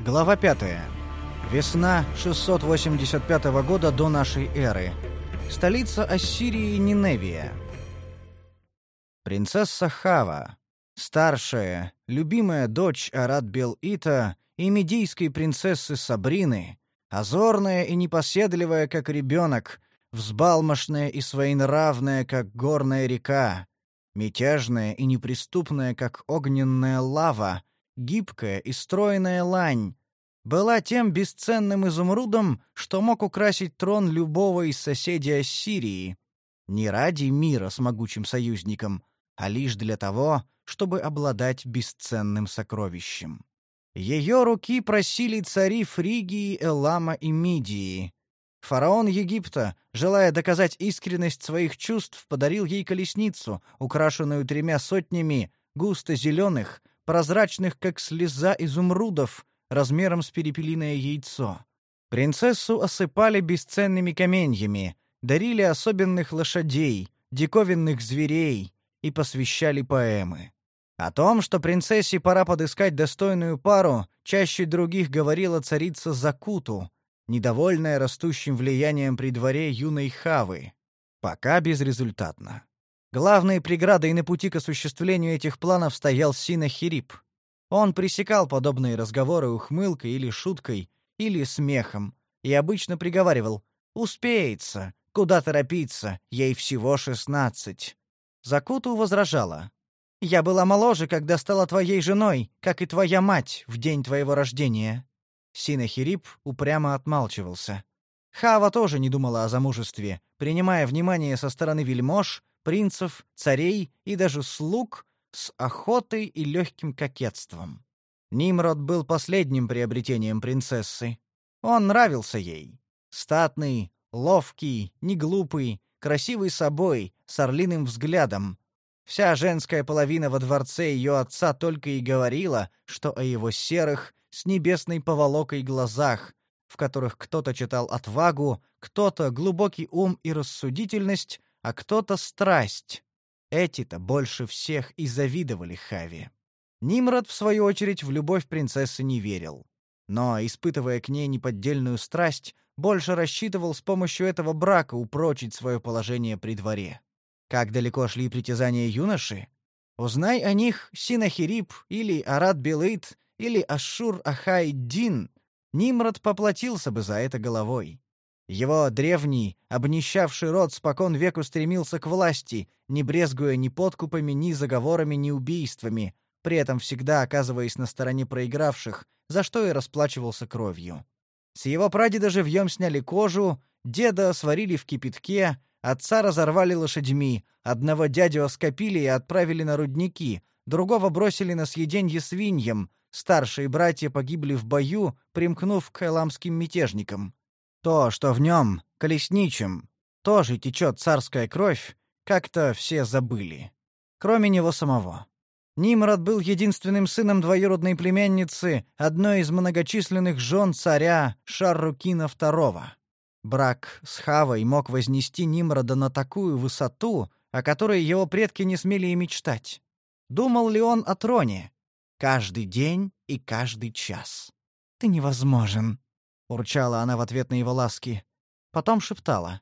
Глава 5. Весна 685 года до нашей эры. Столица Ассирии Ниневия. Принцесса Хава, старшая, любимая дочь Арат-Бел-Ита и медийской принцессы Сабрины, озорная и непоседливая, как ребенок, взбалмошная и своенравная, как горная река, мятежная и неприступная, как огненная лава, гибкая и стройная лань, была тем бесценным изумрудом, что мог украсить трон любого из соседей Ассирии, не ради мира с могучим союзником, а лишь для того, чтобы обладать бесценным сокровищем. Ее руки просили цари Фригии, Элама и Мидии. Фараон Египта, желая доказать искренность своих чувств, подарил ей колесницу, украшенную тремя сотнями густо зеленых, прозрачных, как слеза изумрудов, размером с перепелиное яйцо. Принцессу осыпали бесценными каменьями, дарили особенных лошадей, диковинных зверей и посвящали поэмы. О том, что принцессе пора подыскать достойную пару, чаще других говорила царица Закуту, недовольная растущим влиянием при дворе юной Хавы. Пока безрезультатно. Главной преградой на пути к осуществлению этих планов стоял Синахирип. Он пресекал подобные разговоры ухмылкой или шуткой, или смехом, и обычно приговаривал «Успеется, куда торопиться, ей всего шестнадцать». Закуту возражала «Я была моложе, когда стала твоей женой, как и твоя мать в день твоего рождения». Синахирип упрямо отмалчивался. Хава тоже не думала о замужестве, принимая внимание со стороны вельмож, принцев, царей и даже слуг с охотой и легким кокетством. Нимрод был последним приобретением принцессы. Он нравился ей. Статный, ловкий, неглупый, красивый собой, с орлиным взглядом. Вся женская половина во дворце ее отца только и говорила, что о его серых, с небесной поволокой глазах, в которых кто-то читал отвагу, кто-то глубокий ум и рассудительность, а кто-то страсть. Эти-то больше всех и завидовали Хаве. Нимрод, в свою очередь, в любовь принцессы не верил. Но, испытывая к ней неподдельную страсть, больше рассчитывал с помощью этого брака упрочить свое положение при дворе. Как далеко шли притязания юноши? Узнай о них Синахирип или Арат Белыт или Ашур Ахай-Дин, Нимрод поплатился бы за это головой. Его древний, обнищавший род спокон веку стремился к власти, не брезгуя ни подкупами, ни заговорами, ни убийствами, при этом всегда оказываясь на стороне проигравших, за что и расплачивался кровью. С его прадеда живьем сняли кожу, деда сварили в кипятке, отца разорвали лошадьми, одного дядю оскопили и отправили на рудники, другого бросили на съеденье свиньям, старшие братья погибли в бою, примкнув к эламским мятежникам. То, что в нем, колесничем, тоже течет царская кровь, как-то все забыли. Кроме него самого. Нимрод был единственным сыном двоюродной племянницы одной из многочисленных жен царя Шаррукина II. Брак с Хавой мог вознести Нимрода на такую высоту, о которой его предки не смели и мечтать. Думал ли он о троне? Каждый день и каждый час. «Ты невозможен», — урчала она в ответ на его ласки. Потом шептала.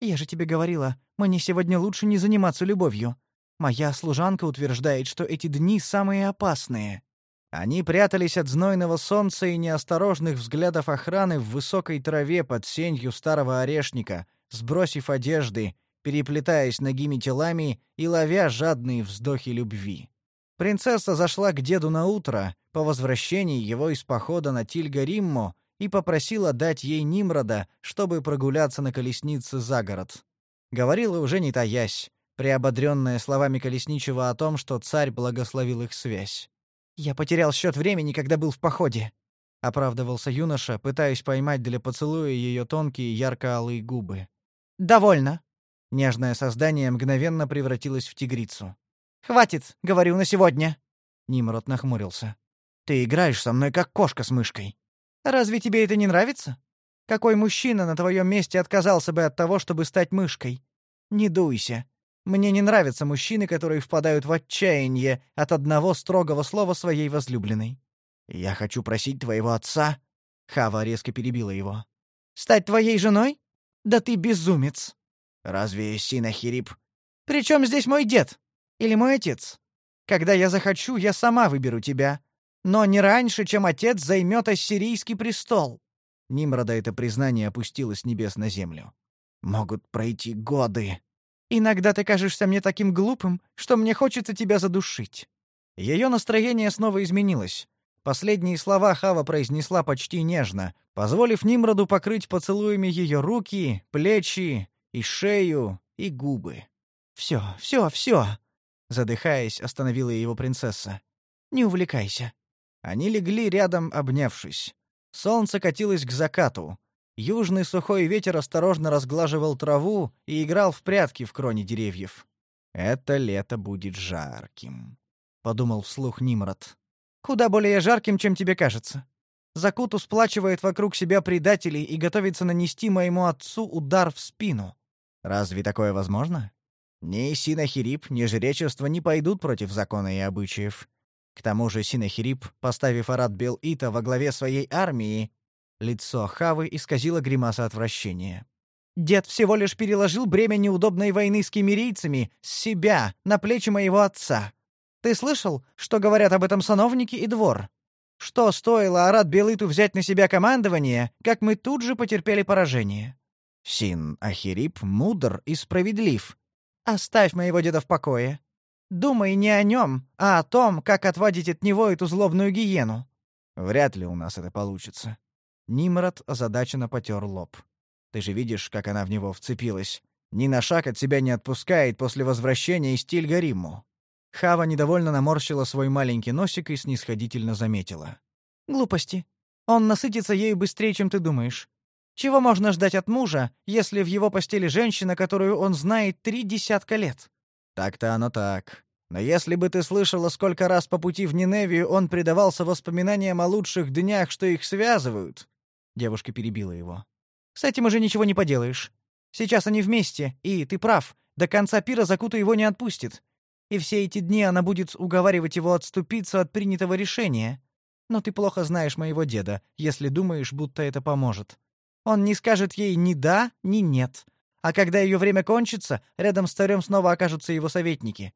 «Я же тебе говорила, мне сегодня лучше не заниматься любовью. Моя служанка утверждает, что эти дни самые опасные». Они прятались от знойного солнца и неосторожных взглядов охраны в высокой траве под сенью старого орешника, сбросив одежды, переплетаясь ногими телами и ловя жадные вздохи любви. Принцесса зашла к деду на утро, по возвращении его из похода на Тильгариммо, и попросила дать ей Нимрода, чтобы прогуляться на колеснице за город. Говорила уже не таясь, приободренная словами Колесничего о том, что царь благословил их связь. «Я потерял счет времени, когда был в походе», — оправдывался юноша, пытаясь поймать для поцелуя ее тонкие ярко-алые губы. «Довольно». Нежное создание мгновенно превратилось в тигрицу. «Хватит, говорю, на сегодня!» Нимрод нахмурился. «Ты играешь со мной, как кошка с мышкой. Разве тебе это не нравится? Какой мужчина на твоем месте отказался бы от того, чтобы стать мышкой? Не дуйся. Мне не нравятся мужчины, которые впадают в отчаяние от одного строгого слова своей возлюбленной. «Я хочу просить твоего отца...» Хава резко перебила его. «Стать твоей женой? Да ты безумец!» «Разве Синахирип...» «При чем здесь мой дед? Или мой отец? Когда я захочу, я сама выберу тебя. Но не раньше, чем отец займет ассирийский престол». Нимрода это признание опустило с небес на землю. «Могут пройти годы». «Иногда ты кажешься мне таким глупым, что мне хочется тебя задушить». Ее настроение снова изменилось. Последние слова Хава произнесла почти нежно, позволив Нимроду покрыть поцелуями ее руки, плечи и шею, и губы. «Все, все, все!» Задыхаясь, остановила его принцесса. «Не увлекайся». Они легли рядом, обнявшись. Солнце катилось к закату. Южный сухой ветер осторожно разглаживал траву и играл в прятки в кроне деревьев. «Это лето будет жарким», — подумал вслух Нимрод. Куда более жарким, чем тебе кажется. Закуту сплачивает вокруг себя предателей и готовится нанести моему отцу удар в спину. Разве такое возможно? Ни Синахирип, ни жречество не пойдут против закона и обычаев. К тому же Синахирип, поставив Арат Бел-Ита во главе своей армии, лицо Хавы исказило гримаса отвращения. Дед всего лишь переложил бремя неудобной войны с кемерийцами с себя на плечи моего отца. Ты слышал, что говорят об этом сановники и двор? Что стоило Арат Белыту взять на себя командование, как мы тут же потерпели поражение? Син Ахирип мудр и справедлив. Оставь моего деда в покое. Думай не о нем, а о том, как отводить от него эту злобную гиену. Вряд ли у нас это получится. Нимрод озадаченно потер лоб. Ты же видишь, как она в него вцепилась. Ни на шаг от себя не отпускает после возвращения из Тильгариму. Хава недовольно наморщила свой маленький носик и снисходительно заметила. «Глупости. Он насытится ею быстрее, чем ты думаешь. Чего можно ждать от мужа, если в его постели женщина, которую он знает три десятка лет?» «Так-то оно так. Но если бы ты слышала, сколько раз по пути в Ниневию он предавался воспоминаниям о лучших днях, что их связывают...» Девушка перебила его. «С этим уже ничего не поделаешь. Сейчас они вместе, и, ты прав, до конца пира Закута его не отпустит и все эти дни она будет уговаривать его отступиться от принятого решения. Но ты плохо знаешь моего деда, если думаешь, будто это поможет. Он не скажет ей ни да, ни нет. А когда ее время кончится, рядом с царем снова окажутся его советники.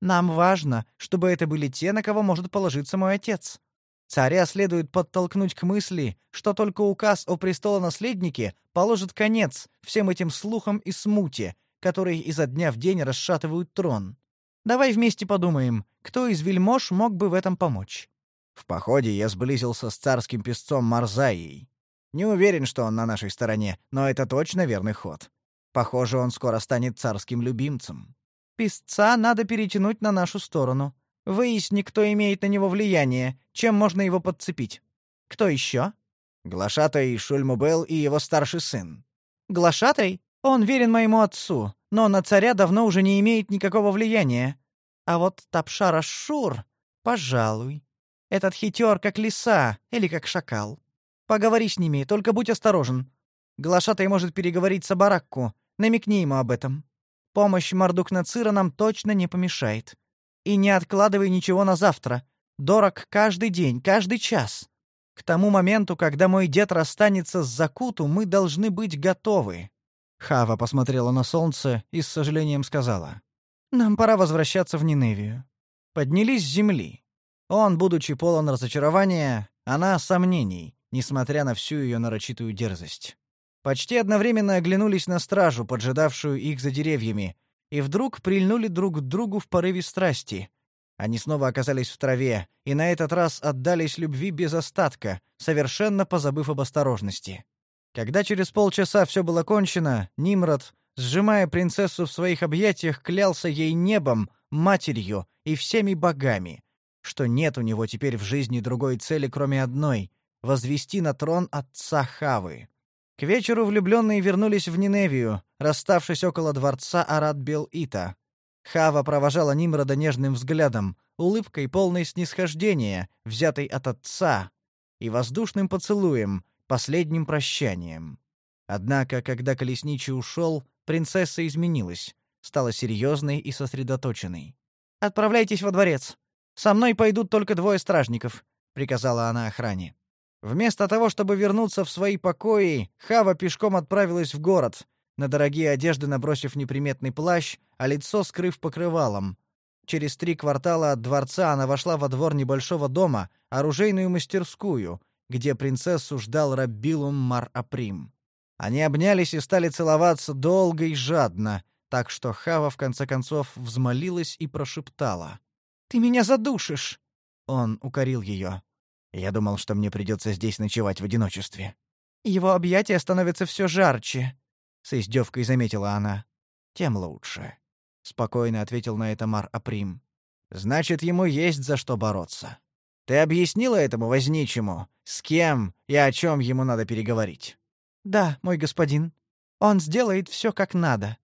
Нам важно, чтобы это были те, на кого может положиться мой отец. Царя следует подтолкнуть к мысли, что только указ о престолонаследнике положит конец всем этим слухам и смуте, которые изо дня в день расшатывают трон. Давай вместе подумаем, кто из вельмож мог бы в этом помочь. В походе я сблизился с царским песцом Марзаей. Не уверен, что он на нашей стороне, но это точно верный ход. Похоже, он скоро станет царским любимцем. Песца надо перетянуть на нашу сторону. Выясни, кто имеет на него влияние, чем можно его подцепить. Кто еще? Глашатай Шульмубел и его старший сын. Глашатай? Он верен моему отцу, но на царя давно уже не имеет никакого влияния. А вот Тапшара Шур, пожалуй. Этот хитер как лиса или как шакал. Поговори с ними, только будь осторожен. Глашатай может переговорить с Абаракку, намекни ему об этом. Помощь Мардук-Нацира нам точно не помешает. И не откладывай ничего на завтра. Дорог каждый день, каждый час. К тому моменту, когда мой дед расстанется с Закуту, мы должны быть готовы. Хава посмотрела на солнце и с сожалением сказала. «Нам пора возвращаться в Ниневию». Поднялись с земли. Он, будучи полон разочарования, она — сомнений, несмотря на всю ее нарочитую дерзость. Почти одновременно оглянулись на стражу, поджидавшую их за деревьями, и вдруг прильнули друг к другу в порыве страсти. Они снова оказались в траве, и на этот раз отдались любви без остатка, совершенно позабыв об осторожности. Когда через полчаса все было кончено, Нимрод, сжимая принцессу в своих объятиях, клялся ей небом, матерью и всеми богами, что нет у него теперь в жизни другой цели, кроме одной — возвести на трон отца Хавы. К вечеру влюбленные вернулись в Ниневию, расставшись около дворца Арат-Бел-Ита. Хава провожала Нимрода нежным взглядом, улыбкой полной снисхождения, взятой от отца, и воздушным поцелуем — последним прощанием. Однако, когда Колесничий ушел, принцесса изменилась, стала серьезной и сосредоточенной. «Отправляйтесь во дворец. Со мной пойдут только двое стражников. приказала она охране. Вместо того, чтобы вернуться в свои покои, Хава пешком отправилась в город, на дорогие одежды набросив неприметный плащ, а лицо скрыв покрывалом. Через три квартала от дворца она вошла во двор небольшого дома, оружейную мастерскую, где принцессу ждал Раббилум Мар-Априм. Они обнялись и стали целоваться долго и жадно, так что Хава в конце концов взмолилась и прошептала. «Ты меня задушишь!» Он укорил ее. Я думал, что мне придется здесь ночевать в одиночестве. Его объятия становятся все жарче, с издевкой заметила она. Тем лучше, спокойно ответил на это Мар Априм. Значит, ему есть за что бороться. Ты объяснила этому возничему, с кем и о чем ему надо переговорить? Да, мой господин. Он сделает все как надо.